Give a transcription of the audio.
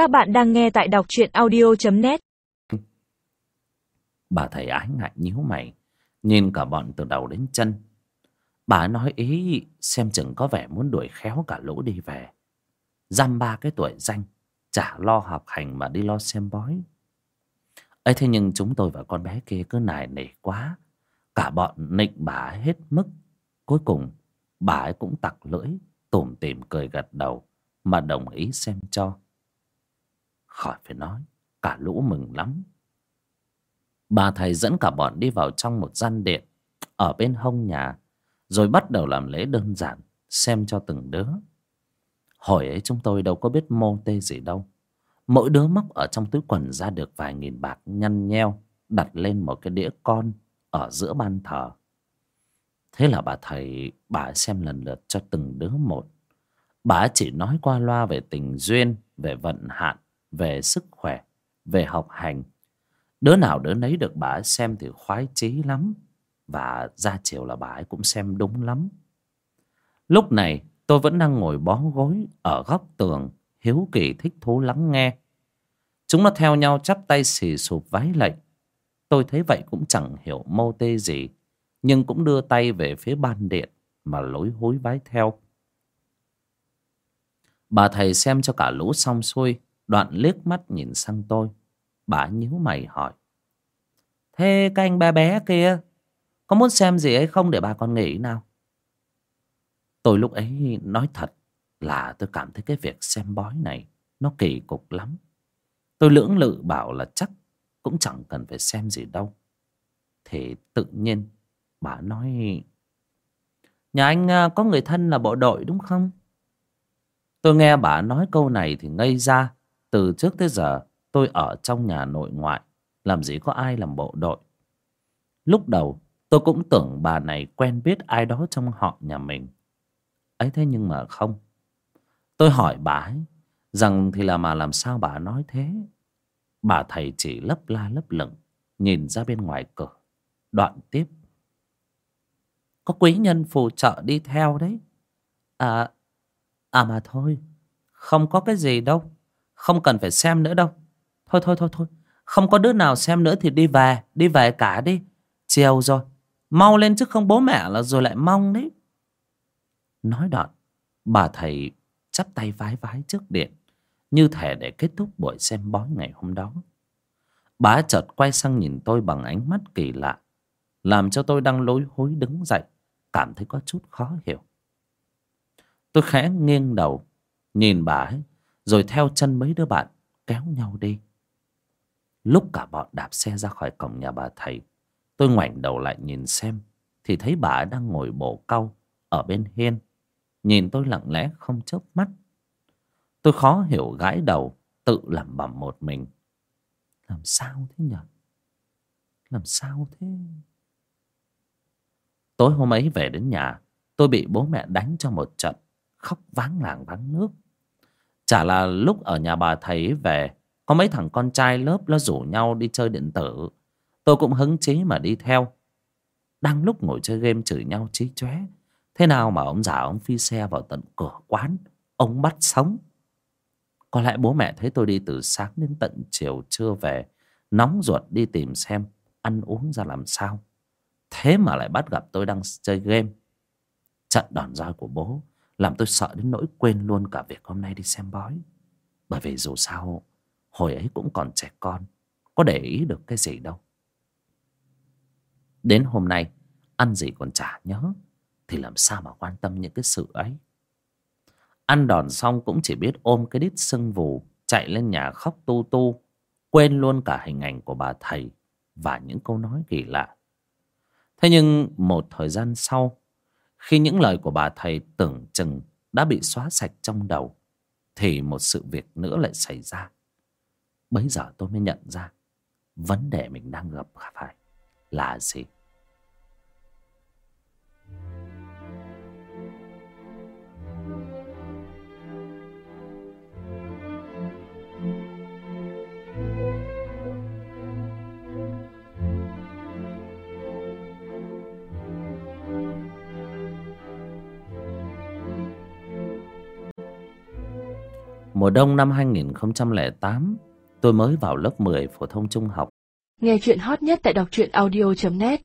Các bạn đang nghe tại đọc truyện audio.net Bà thầy ái ngại nhíu mày, Nhìn cả bọn từ đầu đến chân. Bà nói ý xem chừng có vẻ muốn đuổi khéo cả lũ đi về. Dăm ba cái tuổi danh, Chả lo học hành mà đi lo xem bói. Ấy thế nhưng chúng tôi và con bé kia cứ nài nỉ quá. Cả bọn nịnh bà hết mức. Cuối cùng, bà ấy cũng tặc lưỡi, Tủm tỉm cười gật đầu, Mà đồng ý xem cho. Khỏi phải nói, Cả lũ mừng lắm. Bà thầy dẫn cả bọn đi vào trong một gian điện Ở bên hông nhà, Rồi bắt đầu làm lễ đơn giản, Xem cho từng đứa. Hồi ấy chúng tôi đâu có biết mô tê gì đâu. Mỗi đứa móc ở trong túi quần ra được vài nghìn bạc nhăn nheo, Đặt lên một cái đĩa con Ở giữa ban thờ. Thế là bà thầy, Bà xem lần lượt cho từng đứa một. Bà chỉ nói qua loa về tình duyên, Về vận hạn về sức khỏe, Về học hành. Đứa nào đứa nấy được bà ấy xem thì khoái chí lắm Và ra chiều là bà ấy cũng xem đúng lắm. Lúc này, tôi vẫn đang ngồi bó gối Ở góc tường, Hiếu kỳ thích thú lắng nghe. Chúng nó theo nhau chắp tay xì sụp vái lệnh Tôi thấy vậy cũng chẳng hiểu mô tê gì, Nhưng cũng đưa tay về phía ban điện Mà lối hối vái theo. Bà thầy xem cho cả lũ xong xuôi Đoạn liếc mắt nhìn sang tôi. Bà nhíu mày hỏi. Thế các anh bé bé kia, Có muốn xem gì ấy không để bà con nghĩ nào? Tôi lúc ấy nói thật Là tôi cảm thấy cái việc xem bói này Nó kỳ cục lắm. Tôi lưỡng lự bảo là chắc Cũng chẳng cần phải xem gì đâu. Thì tự nhiên Bà nói, Nhà anh à, có người thân là bộ đội đúng không? Tôi nghe bà nói câu này thì ngây ra. Từ trước tới giờ, tôi ở trong nhà nội ngoại, làm gì có ai làm bộ đội. Lúc đầu, tôi cũng tưởng bà này quen biết ai đó trong họ nhà mình. Ấy thế nhưng mà không. Tôi hỏi bà ấy, rằng thì là mà làm sao bà nói thế? Bà thầy chỉ lấp la lấp lửng, nhìn ra bên ngoài cửa. Đoạn tiếp. Có quý nhân phù trợ đi theo đấy. À à mà thôi, không có cái gì đâu không cần phải xem nữa đâu. Thôi thôi thôi thôi. Không có đứa nào xem nữa thì đi về Đi về cả đi. Chiều rồi. Mau lên chứ không bố mẹ là rồi lại mong đấy. Nói đoạn, Bà thầy chắp tay vái vái trước điện, Như thể để kết thúc buổi xem bói ngày hôm đó. Bà chợt quay sang nhìn tôi bằng ánh mắt kỳ lạ, Làm cho tôi đang lối hối đứng dậy, Cảm thấy có chút khó hiểu. Tôi khẽ nghiêng đầu, Nhìn bà ấy rồi theo chân mấy đứa bạn kéo nhau đi. Lúc cả bọn đạp xe ra khỏi cổng nhà bà thầy, Tôi ngoảnh đầu lại nhìn xem, Thì thấy bà đang ngồi bổ cau Ở bên hiên, Nhìn tôi lặng lẽ không chớp mắt. Tôi khó hiểu gãi đầu, Tự lẩm bẩm một mình. Làm sao thế nhở? Làm sao thế? Tối hôm ấy về đến nhà, Tôi bị bố mẹ đánh cho một trận, Khóc váng làng váng nước. Chả là lúc ở nhà bà thấy về, có mấy thằng con trai lớp nó rủ nhau đi chơi điện tử. Tôi cũng hứng chí mà đi theo. Đang lúc ngồi chơi game chửi nhau chí chóe. Thế nào mà ông già ông phi xe vào tận cửa quán, Ông bắt sống Có lẽ bố mẹ thấy tôi đi từ sáng đến tận chiều chưa về, Nóng ruột đi tìm xem Ăn uống ra làm sao. Thế mà lại bắt gặp tôi đang chơi game. Trận đòn roi của bố làm tôi sợ đến nỗi quên luôn cả việc hôm nay đi xem bói. Bởi vì dù sao, Hồi ấy cũng còn trẻ con, Có để ý được cái gì đâu. Đến hôm nay, Ăn gì còn chả nhớ, Thì làm sao mà quan tâm những cái sự ấy. Ăn đòn xong cũng chỉ biết ôm cái đít sưng vù, Chạy lên nhà khóc tu tu, Quên luôn cả hình ảnh của bà thầy Và những câu nói kỳ lạ. Thế nhưng một thời gian sau khi những lời của bà thầy tưởng chừng Đã bị xóa sạch trong đầu, Thì một sự việc nữa lại xảy ra. Bấy giờ tôi mới nhận ra, vấn đề mình đang gặp phải là gì? Mùa đông năm 2008 Tôi mới vào lớp 10 phổ thông trung học. Nghe chuyện hot nhất tại đọc truyện audio.net